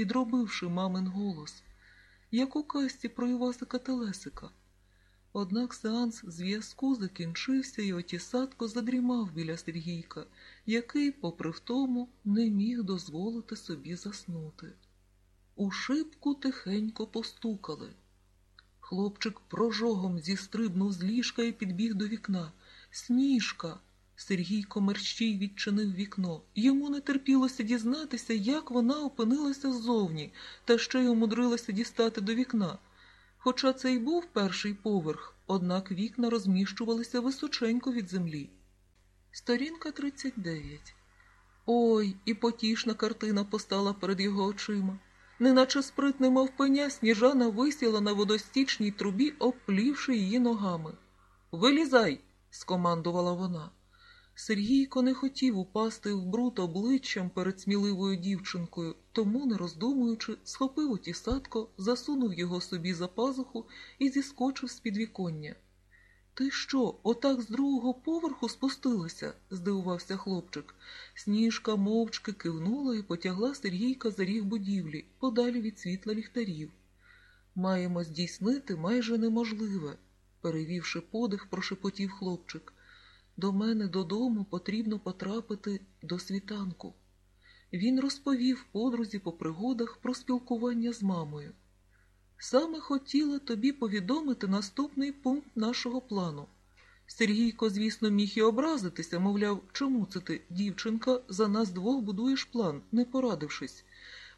підробивши мамин голос, як у касті про Івасика Телесика. Однак сеанс зв'язку закінчився, і отісатко задрімав біля Сергійка, який, попри втому, не міг дозволити собі заснути. У шибку тихенько постукали. Хлопчик прожогом зістрибнув з ліжка і підбіг до вікна. Сніжка. Сергійко мерщій відчинив вікно. Йому не терпілося дізнатися, як вона опинилася ззовні, та ще й умудрилася дістати до вікна. Хоча це й був перший поверх, однак вікна розміщувалися височенько від землі. Сторінка 39. Ой, і потішна картина постала перед його очима. Неначе спритне мавпеня, сніжана висіла на водостічній трубі, обплівши її ногами. Вилізай, скомандувала вона. Сергійко не хотів упасти в бруд обличчям перед сміливою дівчинкою, тому, не роздумуючи, схопив отісатко, засунув його собі за пазуху і зіскочив з підвіконня. Ти що, отак з другого поверху спустилася? здивувався хлопчик. Сніжка мовчки кивнула і потягла Сергійка за ріг будівлі, подалі від світла ліхтарів. Маємо здійснити майже неможливе, перевівши подих, прошепотів хлопчик. До мене додому потрібно потрапити до світанку. Він розповів подрузі по пригодах про спілкування з мамою. Саме хотіла тобі повідомити наступний пункт нашого плану. Сергійко, звісно, міг і образитися, мовляв, чому це ти, дівчинка, за нас двох будуєш план, не порадившись.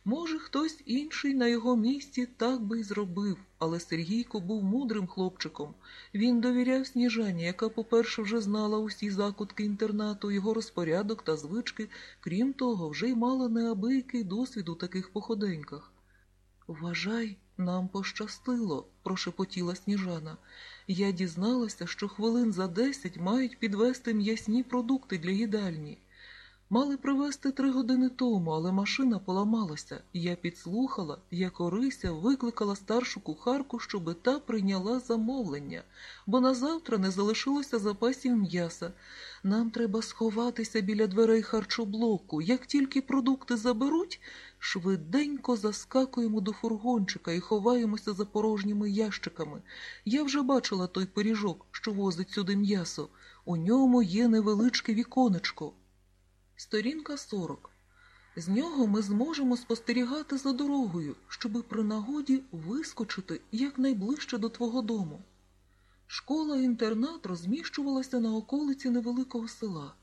Може, хтось інший на його місці так би й зробив, але Сергійко був мудрим хлопчиком. Він довіряв Сніжані, яка, по-перше, вже знала усі закутки інтернату, його розпорядок та звички, крім того, вже й мала неабиякий досвід у таких походеньках. Вважай, нам пощастило, прошепотіла Сніжана. Я дізналася, що хвилин за десять мають підвести м'ясні продукти для їдальні. Мали привезти три години тому, але машина поламалася. Я підслухала, як Орися викликала старшу кухарку, щоби та прийняла замовлення, бо на завтра не залишилося запасів м'яса. Нам треба сховатися біля дверей харчоблоку. Як тільки продукти заберуть, швиденько заскакуємо до фургончика і ховаємося за порожніми ящиками. Я вже бачила той пиріжок, що возить сюди м'ясо. У ньому є невеличке віконечко. Сторінка 40. З нього ми зможемо спостерігати за дорогою, щоби при нагоді вискочити якнайближче до твого дому. Школа-інтернат розміщувалася на околиці невеликого села.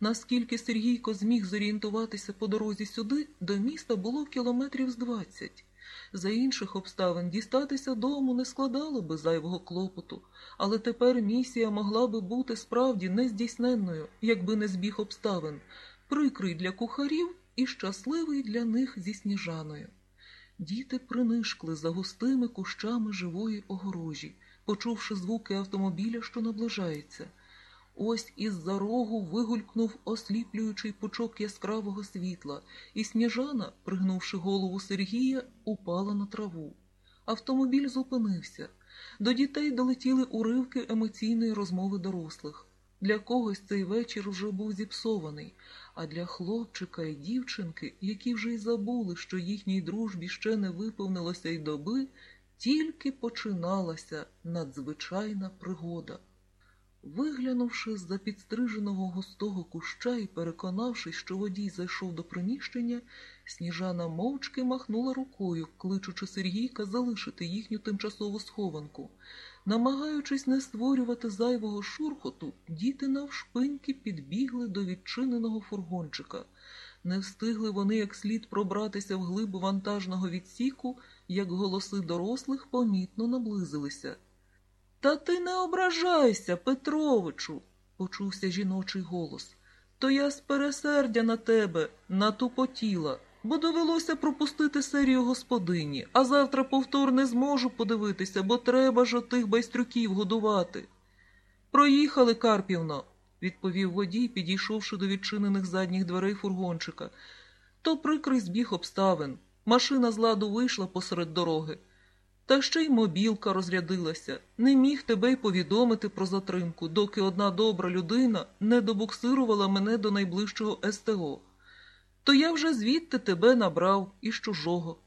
Наскільки Сергійко зміг зорієнтуватися по дорозі сюди, до міста було кілометрів з двадцять. За інших обставин дістатися дому не складало би зайвого клопоту, але тепер місія могла би бути справді нездійсненною, якби не збіг обставин прикрий для кухарів і щасливий для них зі сніжаною. Діти принишкли за густими кущами живої огорожі, почувши звуки автомобіля, що наближається. Ось із-за рогу вигулькнув осліплюючий пучок яскравого світла, і сніжана, пригнувши голову Сергія, упала на траву. Автомобіль зупинився. До дітей долетіли уривки емоційної розмови дорослих. Для когось цей вечір вже був зіпсований, а для хлопчика і дівчинки, які вже й забули, що їхній дружбі ще не виповнилося й доби, тільки починалася надзвичайна пригода. Виглянувши з-за підстриженого густого куща і переконавшись, що водій зайшов до приміщення, сніжана мовчки махнула рукою, кличучи Сергійка залишити їхню тимчасову схованку. Намагаючись не створювати зайвого шурхоту, діти навшпиньки підбігли до відчиненого фургончика. Не встигли вони як слід пробратися вглиб вантажного відсіку, як голоси дорослих помітно наблизилися. Та ти не ображайся, Петровичу, почувся жіночий голос. То я з пересердя на тебе натупотіла, бо довелося пропустити серію господині, а завтра повтор не зможу подивитися, бо треба ж отих байстрюків годувати. Проїхали, Карпівно, відповів водій, підійшовши до відчинених задніх дверей фургончика. То прикрий збіг обставин. Машина з ладу вийшла посеред дороги. Та ще й мобілка розрядилася. Не міг тебе й повідомити про затримку, доки одна добра людина не добуксирувала мене до найближчого СТО. то я вже звідти тебе набрав із чужого.